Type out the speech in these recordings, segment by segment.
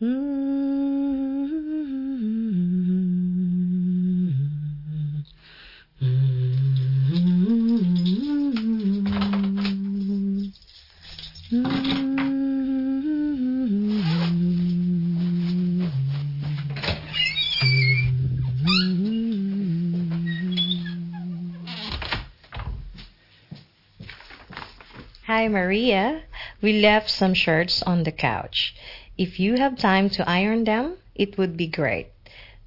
Hi, Maria. We left some shirts on the couch. If you have time to iron them, it would be great.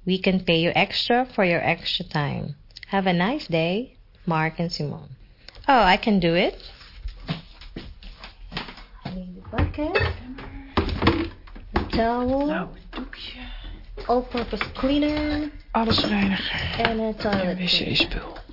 We can pay you extra for your extra time. Have a nice day, Mark and Simone. Oh, I can do it. I need a bucket, a towel, een all-purpose cleaner, Allesreiniger. and a toilet En wc-spul.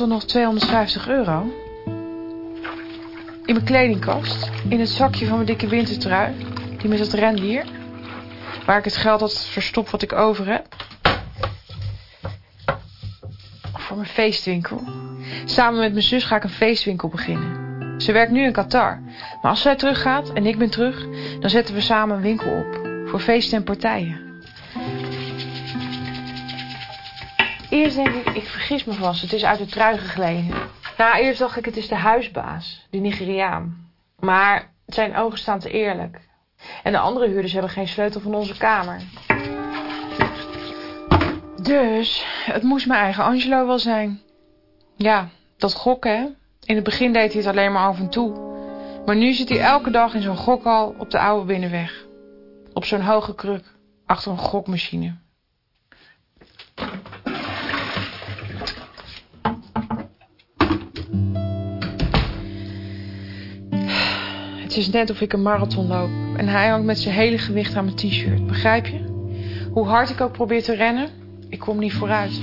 Er nog 250 euro. In mijn kledingkast. In het zakje van mijn dikke wintertrui. Die met het rendier. Waar ik het geld had verstopt wat ik over heb. Voor mijn feestwinkel. Samen met mijn zus ga ik een feestwinkel beginnen. Ze werkt nu in Qatar. Maar als zij teruggaat en ik ben terug, dan zetten we samen een winkel op. Voor feesten en partijen. Eerst denk ik, ik vergis me vast. Het is uit de trui gegleden. Nou, eerst dacht ik, het is de huisbaas, die Nigeriaan. Maar zijn ogen staan te eerlijk. En de andere huurders hebben geen sleutel van onze kamer. Dus, het moest mijn eigen Angelo wel zijn. Ja, dat gokken, hè. In het begin deed hij het alleen maar af en toe. Maar nu zit hij elke dag in zo'n gokhal op de oude binnenweg. Op zo'n hoge kruk, achter een gokmachine. Het is net of ik een marathon loop en hij hangt met zijn hele gewicht aan mijn t-shirt. Begrijp je? Hoe hard ik ook probeer te rennen, ik kom niet vooruit.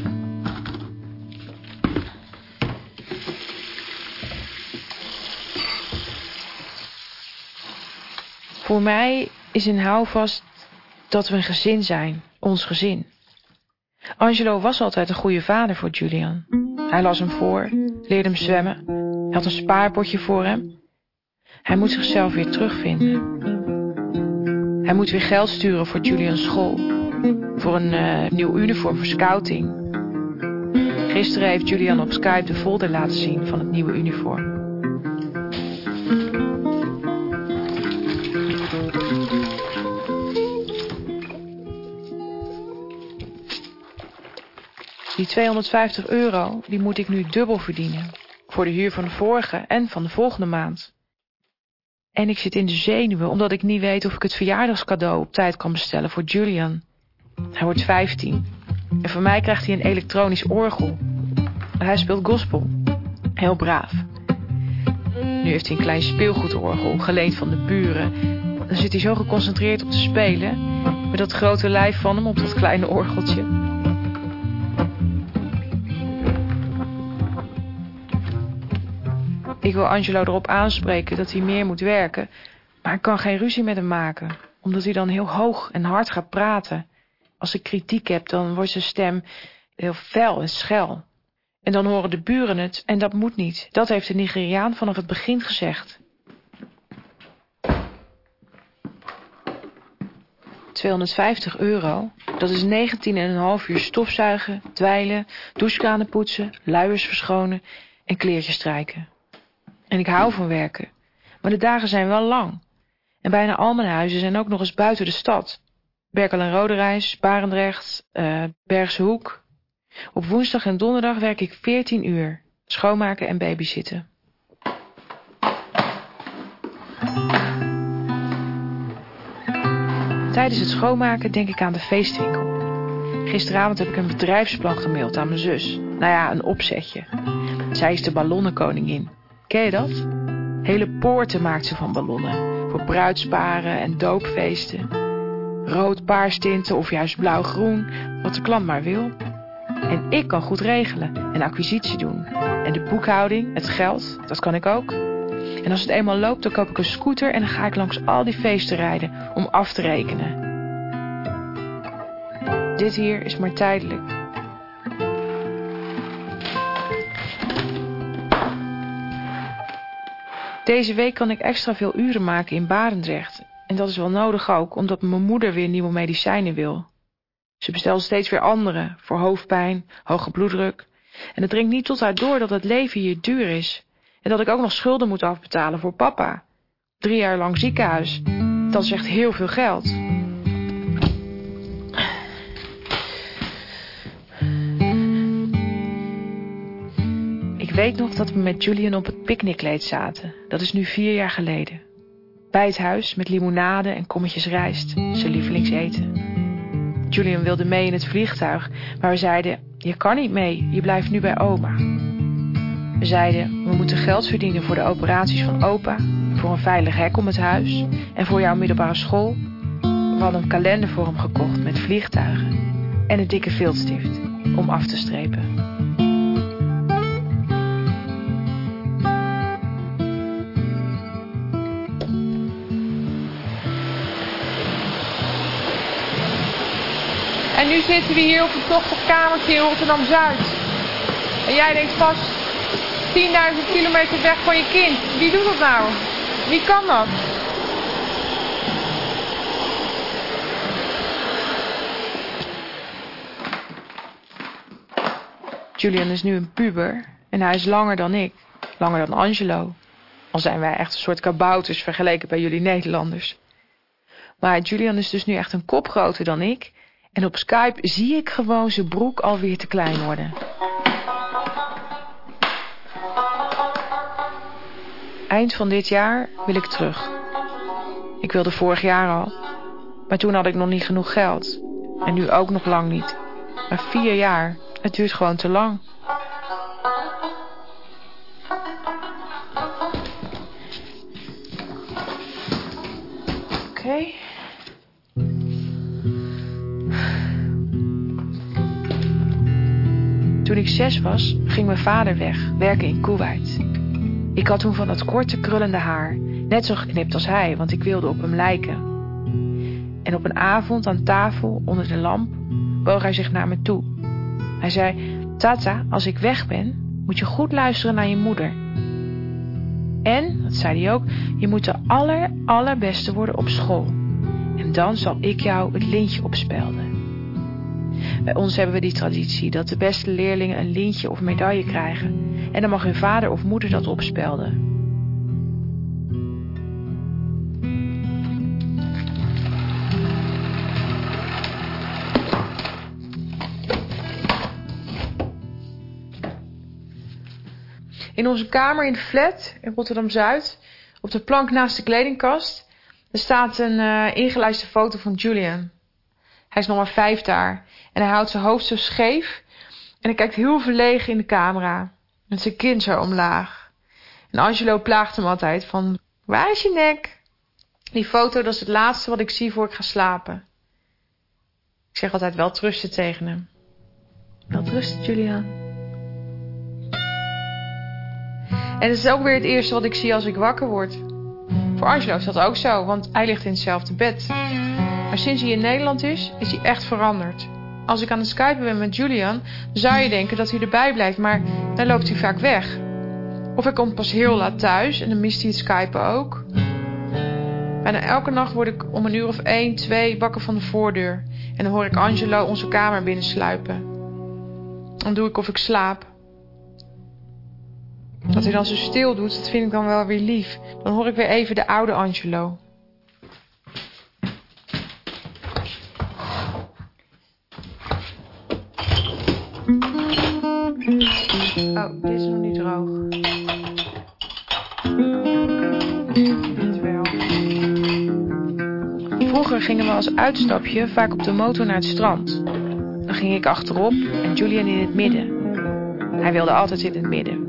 Voor mij is een houvast dat we een gezin zijn, ons gezin. Angelo was altijd een goede vader voor Julian. Hij las hem voor, leerde hem zwemmen, had een spaarpotje voor hem. Hij moet zichzelf weer terugvinden. Hij moet weer geld sturen voor Julian's school. Voor een eh, nieuw uniform voor scouting. Gisteren heeft Julian op Skype de folder laten zien van het nieuwe uniform. Die 250 euro, die moet ik nu dubbel verdienen. Voor de huur van de vorige en van de volgende maand. En ik zit in de zenuwen omdat ik niet weet of ik het verjaardagscadeau op tijd kan bestellen voor Julian. Hij wordt 15. En voor mij krijgt hij een elektronisch orgel. Hij speelt gospel. Heel braaf. Nu heeft hij een klein speelgoedorgel, geleend van de buren. Dan zit hij zo geconcentreerd op te spelen. Met dat grote lijf van hem op dat kleine orgeltje. Ik wil Angelo erop aanspreken dat hij meer moet werken. Maar ik kan geen ruzie met hem maken. Omdat hij dan heel hoog en hard gaat praten. Als ik kritiek heb, dan wordt zijn stem heel fel en schel. En dan horen de buren het en dat moet niet. Dat heeft de Nigeriaan vanaf het begin gezegd. 250 euro, dat is 19,5 uur stofzuigen, dweilen, douchekranen poetsen, luiers verschonen en kleertjes strijken. En ik hou van werken, maar de dagen zijn wel lang. En bijna al mijn huizen zijn ook nog eens buiten de stad. Berkel en Roderijs, Barendrecht, eh Bergse. Op woensdag en donderdag werk ik 14 uur. Schoonmaken en babysitten. Tijdens het schoonmaken denk ik aan de feestwinkel. Gisteravond heb ik een bedrijfsplan gemaild aan mijn zus. Nou ja, een opzetje. Zij is de ballonnenkoningin. Ken je dat? Hele poorten maakt ze van ballonnen. voor bruidsparen en doopfeesten. Rood, paars tinten of juist blauw-groen, wat de klant maar wil. En ik kan goed regelen en acquisitie doen. En de boekhouding, het geld, dat kan ik ook. En als het eenmaal loopt, dan koop ik een scooter en dan ga ik langs al die feesten rijden om af te rekenen. Dit hier is maar tijdelijk. Deze week kan ik extra veel uren maken in Barendrecht. En dat is wel nodig ook, omdat mijn moeder weer nieuwe medicijnen wil. Ze bestelt steeds weer andere, voor hoofdpijn, hoge bloeddruk. En het dringt niet tot haar door dat het leven hier duur is. En dat ik ook nog schulden moet afbetalen voor papa. Drie jaar lang ziekenhuis. Dat is echt heel veel geld. Weet nog dat we met Julian op het picknickkleed zaten. Dat is nu vier jaar geleden. Bij het huis met limonade en kommetjes rijst, zijn lievelingseten. Julian wilde mee in het vliegtuig, maar we zeiden: Je kan niet mee, je blijft nu bij oma. We zeiden: We moeten geld verdienen voor de operaties van opa, voor een veilig hek om het huis en voor jouw middelbare school. We hadden een kalender voor hem gekocht met vliegtuigen en een dikke viltstift om af te strepen. En nu zitten we hier op een tochtig kamertje in Rotterdam-Zuid. En jij denkt vast 10.000 kilometer weg van je kind. Wie doet dat nou? Wie kan dat? Julian is nu een puber en hij is langer dan ik. Langer dan Angelo. Al zijn wij echt een soort kabouters vergeleken bij jullie Nederlanders. Maar Julian is dus nu echt een kop groter dan ik en op Skype zie ik gewoon zijn broek alweer te klein worden. Eind van dit jaar wil ik terug. Ik wilde vorig jaar al. Maar toen had ik nog niet genoeg geld. En nu ook nog lang niet. Maar vier jaar, het duurt gewoon te lang. Ik was, ging mijn vader weg, werken in Kuwait. Ik had toen van dat korte krullende haar, net zo geknipt als hij, want ik wilde op hem lijken. En op een avond aan tafel onder de lamp boog hij zich naar me toe. Hij zei: Tata, als ik weg ben, moet je goed luisteren naar je moeder. En, dat zei hij ook, je moet de aller, allerbeste worden op school. En dan zal ik jou het lintje opspelden. Bij ons hebben we die traditie dat de beste leerlingen een lintje of medaille krijgen. En dan mag hun vader of moeder dat opspelden. In onze kamer in de flat in Rotterdam-Zuid, op de plank naast de kledingkast, er staat een uh, ingelijste foto van Julian. Hij is nog maar vijf daar en hij houdt zijn hoofd zo scheef en hij kijkt heel verlegen in de camera, met zijn kin zo omlaag. En Angelo plaagt hem altijd van, waar is je nek? Die foto, dat is het laatste wat ik zie voor ik ga slapen. Ik zeg altijd wel trusten tegen hem. Wel trusten, Julian. En het is ook weer het eerste wat ik zie als ik wakker word. Voor Angelo is dat ook zo, want hij ligt in hetzelfde bed. Maar sinds hij in Nederland is, is hij echt veranderd. Als ik aan het skypen ben met Julian, zou je denken dat hij erbij blijft, maar dan loopt hij vaak weg. Of hij komt pas heel laat thuis en dan mist hij het skypen ook. Bijna elke nacht word ik om een uur of één, twee wakker van de voordeur. En dan hoor ik Angelo onze kamer binnensluipen. Dan doe ik of ik slaap. Dat hij dan zo stil doet, dat vind ik dan wel weer lief. Dan hoor ik weer even de oude Angelo. Oh, dit is nog niet droog. Vroeger gingen we als uitstapje vaak op de motor naar het strand. Dan ging ik achterop en Julian in het midden. Hij wilde altijd in het midden,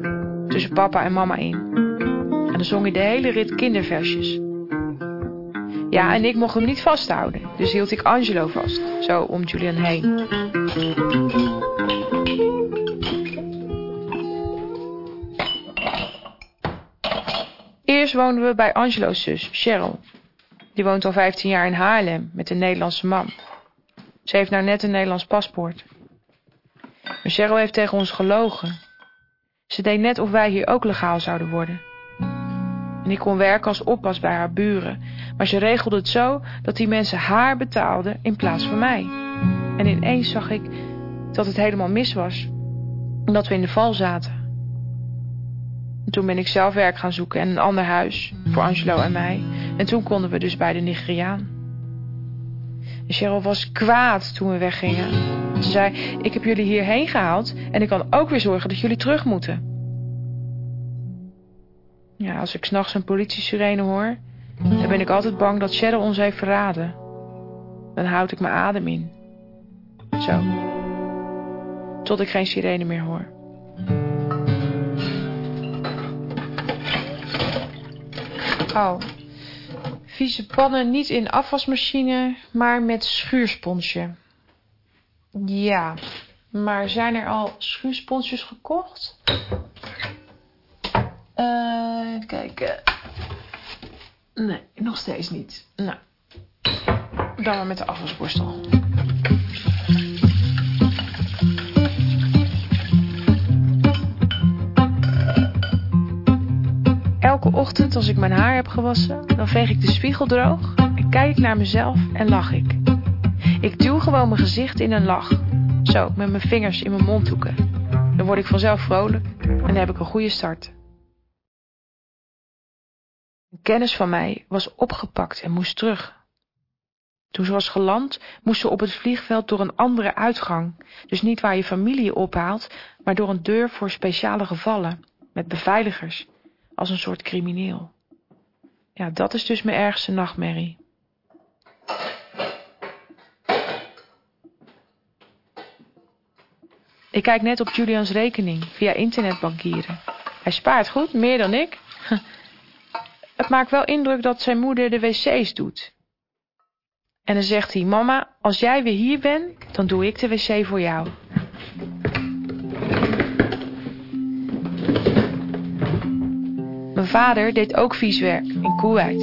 tussen papa en mama in. En dan zong hij de hele rit kinderversjes. Ja, en ik mocht hem niet vasthouden. Dus hield ik Angelo vast, zo om Julian heen. Eerst woonden we bij Angelo's zus, Cheryl. Die woont al 15 jaar in Haarlem met een Nederlandse man. Ze heeft nou net een Nederlands paspoort. Maar Cheryl heeft tegen ons gelogen. Ze deed net of wij hier ook legaal zouden worden. En ik kon werken als oppas bij haar buren. Maar ze regelde het zo dat die mensen haar betaalden in plaats van mij. En ineens zag ik dat het helemaal mis was. En dat we in de val zaten. En toen ben ik zelf werk gaan zoeken en een ander huis voor Angelo en mij. En toen konden we dus bij de Nigeriaan. En Cheryl was kwaad toen we weggingen. Ze zei, ik heb jullie hierheen gehaald en ik kan ook weer zorgen dat jullie terug moeten. Ja, als ik s'nachts een politie-sirene hoor, dan ben ik altijd bang dat Cheryl ons heeft verraden. Dan houd ik mijn adem in. Zo. Tot ik geen sirene meer hoor. Oh. Vieze pannen niet in afwasmachine, maar met schuursponsje. Ja, maar zijn er al schuursponsjes gekocht? Uh, kijken. Nee, nog steeds niet. Nou, dan maar met de afwasborstel. Elke ochtend als ik mijn haar heb gewassen, dan veeg ik de spiegel droog en kijk naar mezelf en lach ik. Ik duw gewoon mijn gezicht in een lach. Zo, met mijn vingers in mijn mondhoeken. Dan word ik vanzelf vrolijk en heb ik een goede start. Een kennis van mij was opgepakt en moest terug. Toen ze was geland, moest ze op het vliegveld door een andere uitgang. Dus niet waar je familie ophaalt, maar door een deur voor speciale gevallen, met beveiligers, als een soort crimineel. Ja, dat is dus mijn ergste nachtmerrie. Ik kijk net op Julians rekening via internetbankieren. Hij spaart goed, meer dan ik. Het maakt wel indruk dat zijn moeder de wc's doet. En dan zegt hij, mama, als jij weer hier bent, dan doe ik de wc voor jou. Mijn vader deed ook vies werk in Kuwait.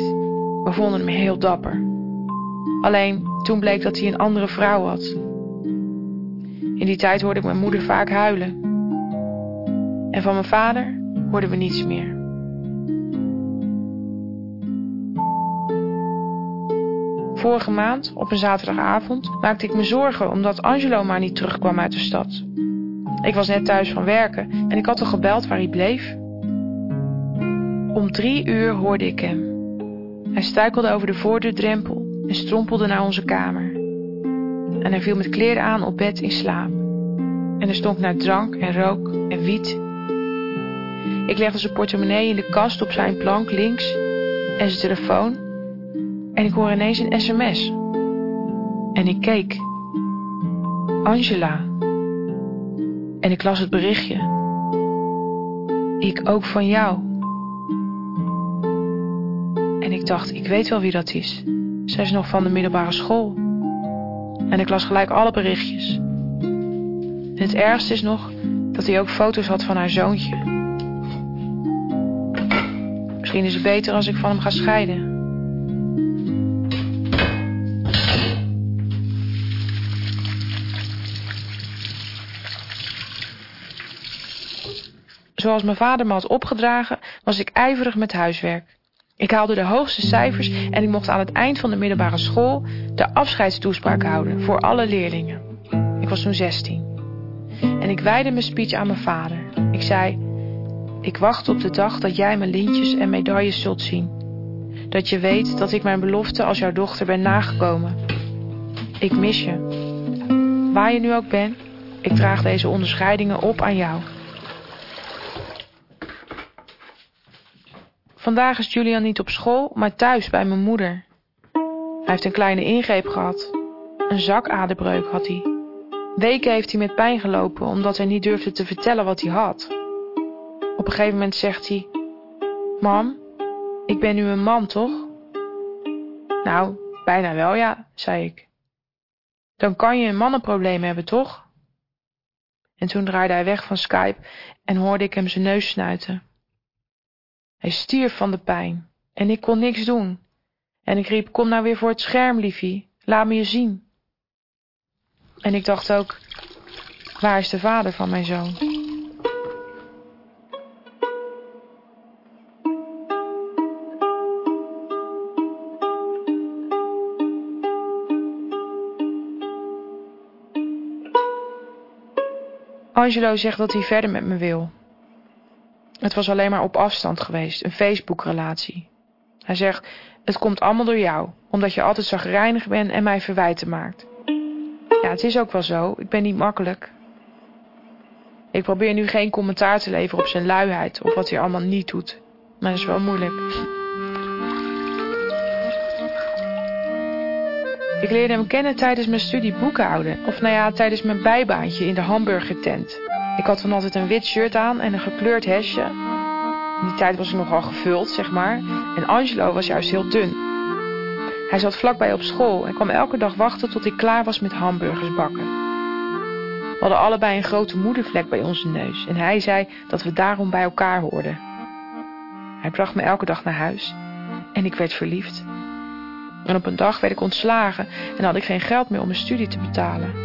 We vonden hem heel dapper. Alleen toen bleek dat hij een andere vrouw had. In die tijd hoorde ik mijn moeder vaak huilen. En van mijn vader hoorden we niets meer. Vorige maand, op een zaterdagavond, maakte ik me zorgen omdat Angelo maar niet terugkwam uit de stad. Ik was net thuis van werken en ik had al gebeld waar hij bleef. Om drie uur hoorde ik hem. Hij stuikelde over de voordeurdrempel en strompelde naar onze kamer. En hij viel met kleren aan op bed in slaap. En er stonk naar drank en rook en wiet. Ik legde zijn portemonnee in de kast op zijn plank links en zijn telefoon. En ik hoor ineens een sms. En ik keek. Angela. En ik las het berichtje. Ik ook van jou. En ik dacht, ik weet wel wie dat is. Zij is nog van de middelbare school. En ik las gelijk alle berichtjes. Het ergste is nog dat hij ook foto's had van haar zoontje. Misschien is het beter als ik van hem ga scheiden. Zoals mijn vader me had opgedragen, was ik ijverig met huiswerk. Ik haalde de hoogste cijfers en ik mocht aan het eind van de middelbare school de afscheidstoespraak houden voor alle leerlingen. Ik was toen 16. En ik wijde mijn speech aan mijn vader. Ik zei: Ik wacht op de dag dat jij mijn lintjes en medailles zult zien. Dat je weet dat ik mijn belofte als jouw dochter ben nagekomen. Ik mis je. Waar je nu ook bent, ik draag deze onderscheidingen op aan jou. Vandaag is Julian niet op school, maar thuis bij mijn moeder. Hij heeft een kleine ingreep gehad. Een zakaderbreuk had hij. Weken heeft hij met pijn gelopen omdat hij niet durfde te vertellen wat hij had. Op een gegeven moment zegt hij: Mam, ik ben nu een man, toch? Nou, bijna wel ja, zei ik. Dan kan je een mannenprobleem hebben, toch? En toen draaide hij weg van Skype en hoorde ik hem zijn neus snuiten. Hij stierf van de pijn en ik kon niks doen. En ik riep, kom nou weer voor het scherm, liefie, laat me je zien. En ik dacht ook, waar is de vader van mijn zoon? Angelo zegt dat hij verder met me wil. Het was alleen maar op afstand geweest, een Facebook-relatie. Hij zegt, het komt allemaal door jou, omdat je altijd zagrijnig bent en mij verwijten maakt. Ja, het is ook wel zo, ik ben niet makkelijk. Ik probeer nu geen commentaar te leveren op zijn luiheid of wat hij allemaal niet doet. Maar dat is wel moeilijk. Ik leerde hem kennen tijdens mijn studie boekhouden. Of nou ja, tijdens mijn bijbaantje in de hamburgertent. Ik had toen altijd een wit shirt aan en een gekleurd hesje. In die tijd was ik nogal gevuld, zeg maar. En Angelo was juist heel dun. Hij zat vlakbij op school en kwam elke dag wachten tot ik klaar was met hamburgers bakken. We hadden allebei een grote moedervlek bij onze neus en hij zei dat we daarom bij elkaar hoorden. Hij bracht me elke dag naar huis en ik werd verliefd. En op een dag werd ik ontslagen en had ik geen geld meer om mijn studie te betalen.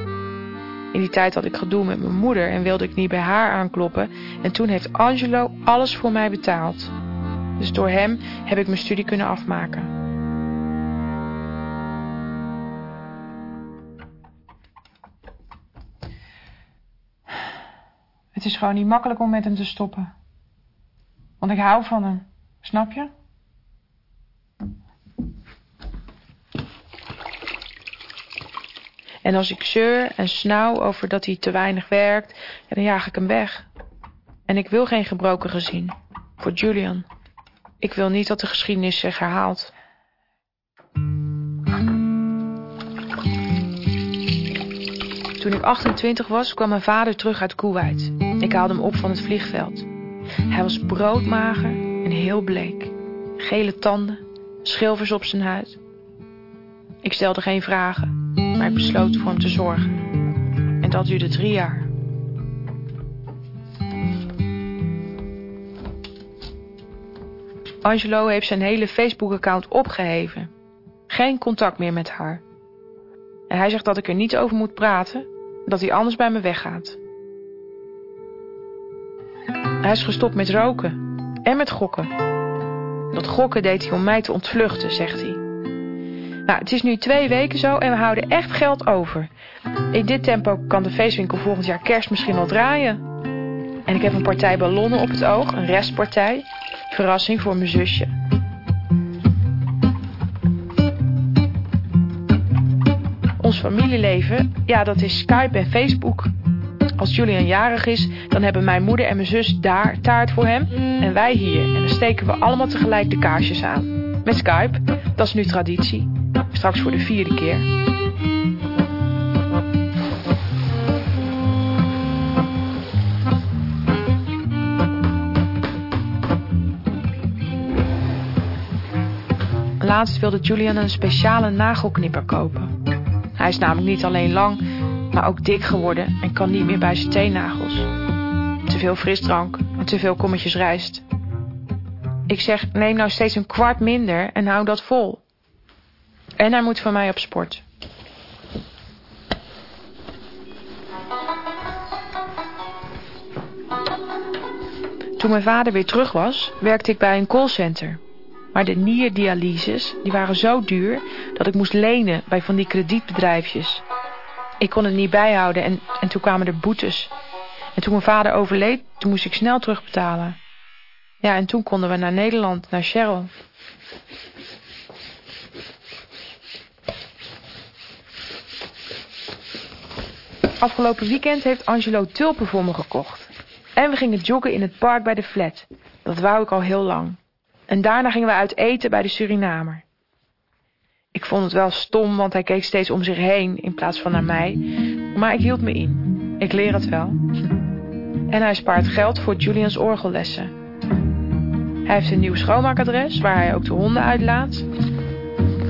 In die tijd had ik gedoe met mijn moeder en wilde ik niet bij haar aankloppen. En toen heeft Angelo alles voor mij betaald. Dus door hem heb ik mijn studie kunnen afmaken. Het is gewoon niet makkelijk om met hem te stoppen. Want ik hou van hem. Snap je? En als ik zeur en snauw over dat hij te weinig werkt, dan jaag ik hem weg. En ik wil geen gebroken gezin. Voor Julian. Ik wil niet dat de geschiedenis zich herhaalt. Toen ik 28 was, kwam mijn vader terug uit Kuwait. Ik haalde hem op van het vliegveld. Hij was broodmager en heel bleek. Gele tanden, schilfers op zijn huid. Ik stelde geen vragen, maar besloot voor hem te zorgen. En dat duurde drie jaar. Angelo heeft zijn hele Facebook-account opgeheven. Geen contact meer met haar. En hij zegt dat ik er niet over moet praten, dat hij anders bij me weggaat. Hij is gestopt met roken en met gokken. Dat gokken deed hij om mij te ontvluchten, zegt hij. Nou, het is nu twee weken zo en we houden echt geld over. In dit tempo kan de feestwinkel volgend jaar kerst misschien wel draaien. En ik heb een partij ballonnen op het oog, een restpartij. Verrassing voor mijn zusje. Ons familieleven, ja, dat is Skype en Facebook. Als Julian jarig is, dan hebben mijn moeder en mijn zus daar taart voor hem en wij hier. En dan steken we allemaal tegelijk de kaarsjes aan. Met Skype, dat is nu traditie. Straks voor de vierde keer. Laatst wilde Julian een speciale nagelknipper kopen. Hij is namelijk niet alleen lang, maar ook dik geworden en kan niet meer bij zijn teennagels. Te veel frisdrank en te veel kommetjes rijst. Ik zeg, neem nou steeds een kwart minder en hou dat vol. En hij moet van mij op sport. Toen mijn vader weer terug was, werkte ik bij een callcenter. Maar de nierdialyses die waren zo duur dat ik moest lenen bij van die kredietbedrijfjes. Ik kon het niet bijhouden en, en toen kwamen er boetes. En toen mijn vader overleed, toen moest ik snel terugbetalen. Ja, en toen konden we naar Nederland, naar Cheryl. Afgelopen weekend heeft Angelo tulpen voor me gekocht. En we gingen joggen in het park bij de flat. Dat wou ik al heel lang. En daarna gingen we uit eten bij de Surinamer. Ik vond het wel stom, want hij keek steeds om zich heen in plaats van naar mij. Maar ik hield me in. Ik leer het wel. En hij spaart geld voor Julians orgellessen. Hij heeft een nieuw schoonmaakadres waar hij ook de honden uitlaat.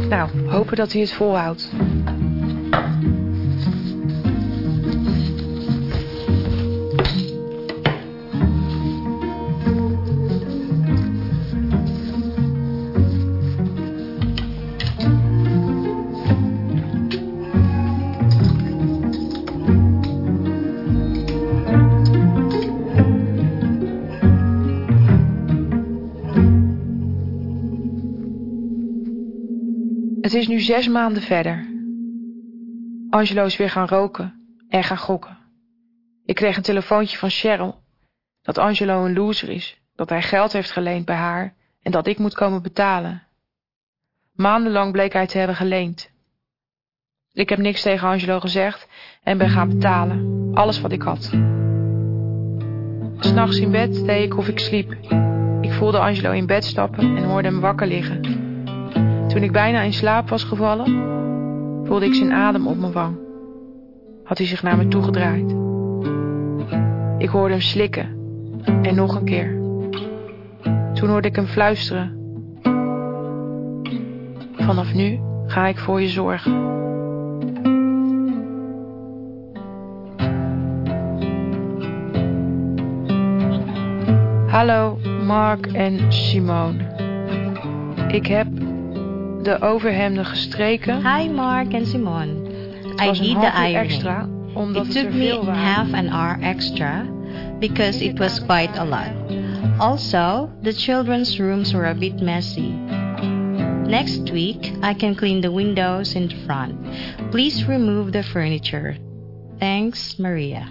Nou, hopen dat hij het volhoudt. Nu zes maanden verder. Angelo is weer gaan roken en gaan gokken. Ik kreeg een telefoontje van Cheryl dat Angelo een loser is, dat hij geld heeft geleend bij haar en dat ik moet komen betalen. Maandenlang bleek hij te hebben geleend. Ik heb niks tegen Angelo gezegd en ben gaan betalen, alles wat ik had. S'nachts in bed deed ik of ik sliep. Ik voelde Angelo in bed stappen en hoorde hem wakker liggen. Toen ik bijna in slaap was gevallen, voelde ik zijn adem op mijn wang. Had hij zich naar me toegedraaid. Ik hoorde hem slikken en nog een keer. Toen hoorde ik hem fluisteren. Vanaf nu ga ik voor je zorgen. Hallo, Mark en Simone. Ik heb de overhemden gestreken. Hi, Mark and Simone. Het I did the ironing. extra, omdat It het took me half an hour extra because it was quite a lot. Also, the children's rooms were a bit messy. Next week, I can clean the windows in the front. Please remove the furniture. Thanks, Maria.